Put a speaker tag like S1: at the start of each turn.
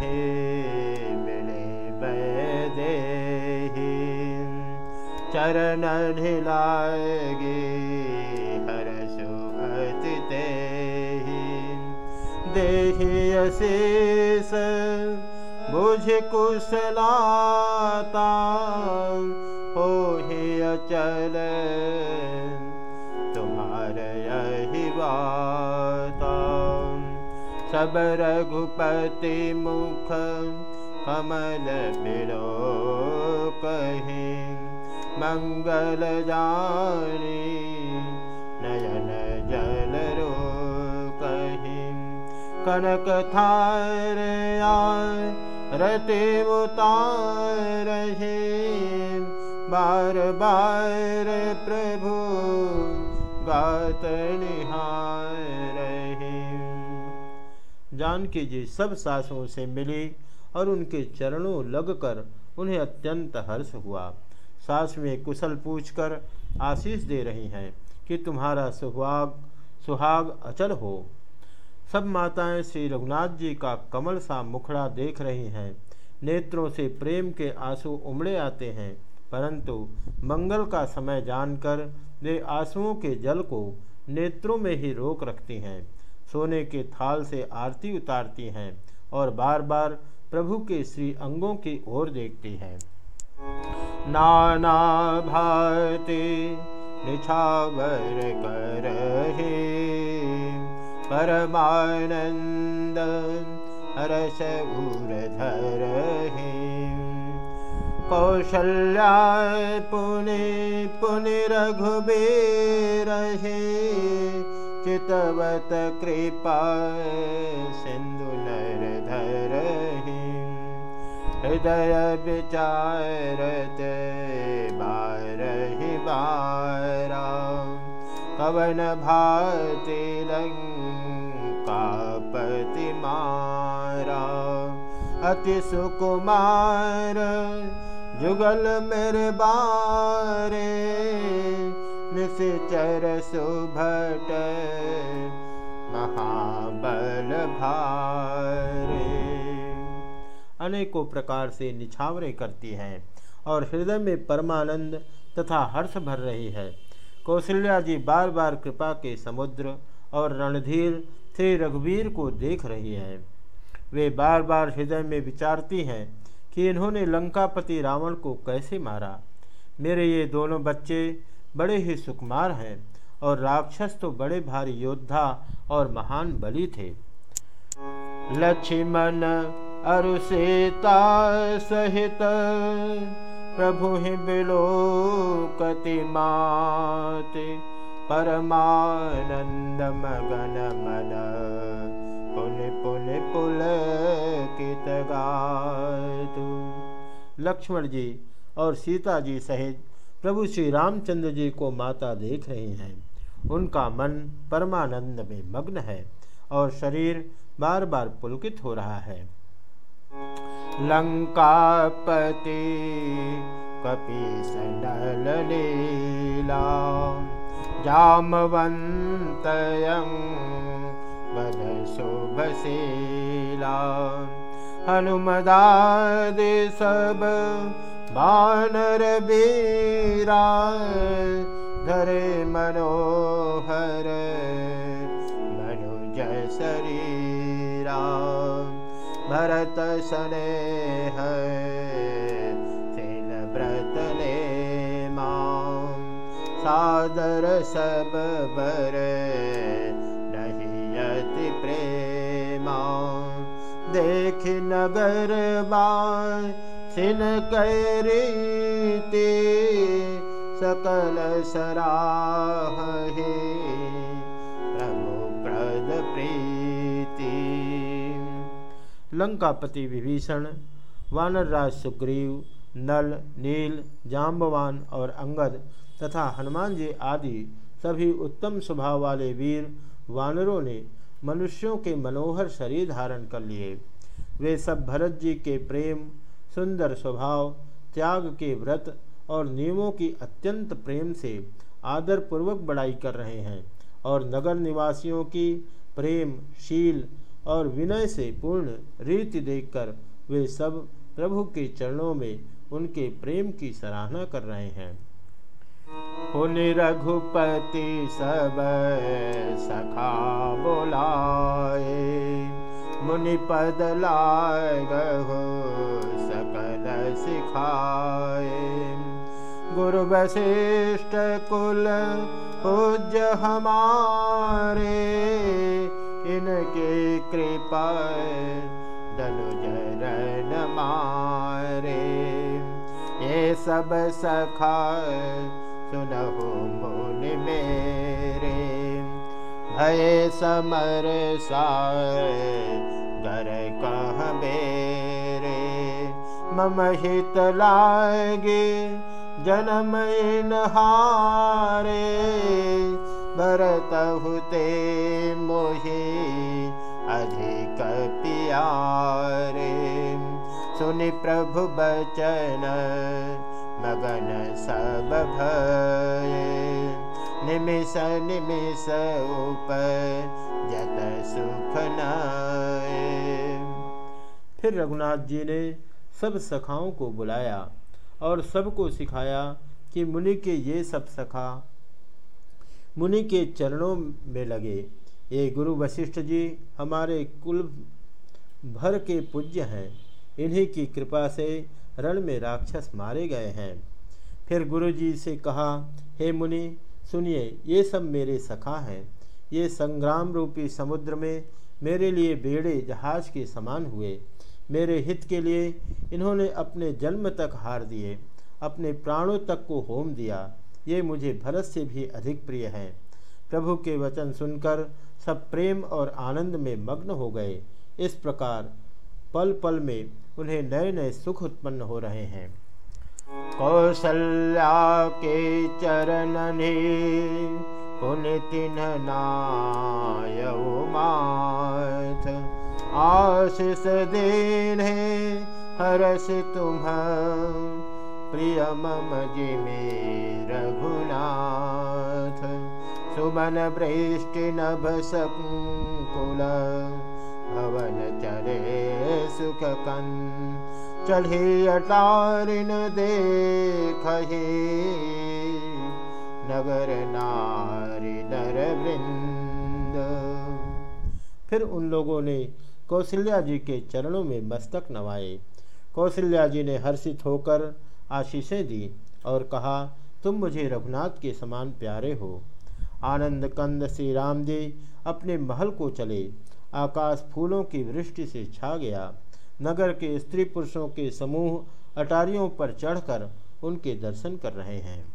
S1: हे मिले बैदे चरण ढिलागे हर सुअति ते देहि अशेष बुझ कुशलाता हो ही अचल सब रघुपति मुख कमल बिलो कही मंगल जानी नयन जल रो कही कनक थार रति उतार बार बार प्रभु गात निहार जानकी जी सब सासों से मिली और उनके चरणों लगकर उन्हें अत्यंत हर्ष हुआ। सास में कुशल पूछकर आशीष दे रही हैं कि तुम्हारा सुहाग सुहाग अचल हो। सब माताएँ श्री रघुनाथ जी का कमल सा मुखड़ा देख रही हैं। नेत्रों से प्रेम के आँसू उमड़े आते हैं, परंतु मंगल का समय जानकर वे आंसुओं के जल को नेत्रों में ही रोक रखती हैं। सोने के थाल से आरती उतारती हैं और बार बार प्रभु के श्री अंगों की ओर देखती हैं। नाना भारती निछावर कर परमानंद हरस उर्धर कौशल्या पुनि पुनि रघुबीर चितवत कृपा, सिंधु नर धर हृदय विचारत बारहि बारा। कवन भाति लंकापति मारा। अति सुकुमार, जुगल मेरे बारे। निश्चर सुभट महाबल भारे अनेकों प्रकार से निछावरे करती हैं और हृदय में परमानंद तथा हर्ष भर रही है। कौशल्या जी बार बार कृपा के समुद्र और रणधीर श्री रघुवीर को देख रही हैं। वे बार बार हृदय में विचारती हैं कि इन्होंने लंकापति रावण को कैसे मारा। मेरे ये दोनों बच्चे बड़े ही सुकुमार हैं और राक्षस तो बड़े भारी योद्धा और महान बलि थे। लक्ष्मण अरु सीता सहित प्रभु ही बिलो कति माते परमानंद मगन मन। पुन पुन पुल कित लक्ष्मण जी और सीता जी सहित प्रभु श्री रामचंद्र जी को माता देख रही हैं। उनका मन परमानंद में मग्न है और शरीर बार बार पुलकित हो रहा है। लंकापति कपीस नल लीला सब बानर बीरा धरे मनोहर मनुज शरीरा। भरत सने तिल व्रत ने सादर सब बर नहीं अति प्रेमा। देख नगर बाय सिन कैरीति सकल सराह हे। प्रभु प्रद प्रीति। लंकापति विभीषण, वानरराज सुग्रीव, नल, नील जाम्बवान और अंगद तथा हनुमान जी आदि सभी उत्तम स्वभाव वाले वीर वानरों ने मनुष्यों के मनोहर शरीर धारण कर लिए। वे सब भरत जी के प्रेम सुंदर स्वभाव, त्याग के व्रत और नियमों की अत्यंत प्रेम से आदरपूर्वक बड़ाई कर रहे हैं और नगर निवासियों की प्रेम, शील और विनय से पूर्ण रीति देखकर वे सब प्रभु के चरणों में उनके प्रेम की सराहना कर रहे हैं। रघुपति सब सखा बोलाए, मुनि पद लागो सकल सिखाए गुरु वशिष्ठ कुल, पूज्य हमारे, इनके कृपा दनुजरन मारे। ये सब सखा सुनहो मुनि मेरे। भय समर सार गर कह मेरे। मम हित लागे, जन्म हारे। भरत हुते मोहे अधिक पियारे। सुनि प्रभु बचन, मगन सब भय। निमिष निमिष उप जत सुख न फिर रघुनाथ जी ने सब सखाओं को बुलाया और सबको सिखाया कि मुनि के ये सब सखा मुनि के चरणों में लगे। ये गुरु वशिष्ठ जी, हमारे कुल भर के पूज्य हैं। इन्हीं की कृपा से रण में राक्षस मारे गए हैं। फिर गुरु जी से कहा, हे मुनि, सुनिए, ये सब मेरे सखा हैं। ये संग्राम रूपी समुद्र में मेरे लिए बेड़े जहाज़ के समान हुए। मेरे हित के लिए इन्होंने अपने जन्म तक हार दिए, अपने प्राणों तक को होम दिया। ये मुझे भरत से भी अधिक प्रिय हैं। प्रभु के वचन सुनकर सब प्रेम और आनंद में मग्न हो गए। इस प्रकार पल पल में उन्हें नए नए सुख उत्पन्न हो रहे हैं। कौशल्या के चरण पुनितिन नाय माथ। आशीष देन हरस तुम प्रिय मम जिमे रघुनाथ, सुमन वृष्टि नभ सकुल, भवन चरे सुख कन चढ़े अटारिन देख नगर नारी नर वृंद। फिर उन लोगों ने कौशल्या जी के चरणों में मस्तक नवाए। कौशल्या जी ने हर्षित होकर आशीषें दी और कहा, तुम मुझे रघुनाथ के समान प्यारे हो। आनंद कंद श्री राम जी अपने महल को चले। आकाश फूलों की वृष्टि से छा गया। नगर के स्त्री पुरुषों के समूह अटारियों पर चढ़कर उनके दर्शन कर रहे हैं।